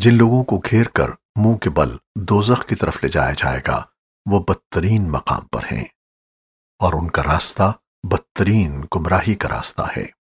جن لوگوں کو گھیر کر منہ کے بل دوزخ کی طرف لے جایا جائے گا، وہ بدترین مقام پر ہیں۔ اور ان کا راستہ بدترین گمراہی کا راستہ ہے۔